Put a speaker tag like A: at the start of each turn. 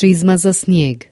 A: čizma za snijeg.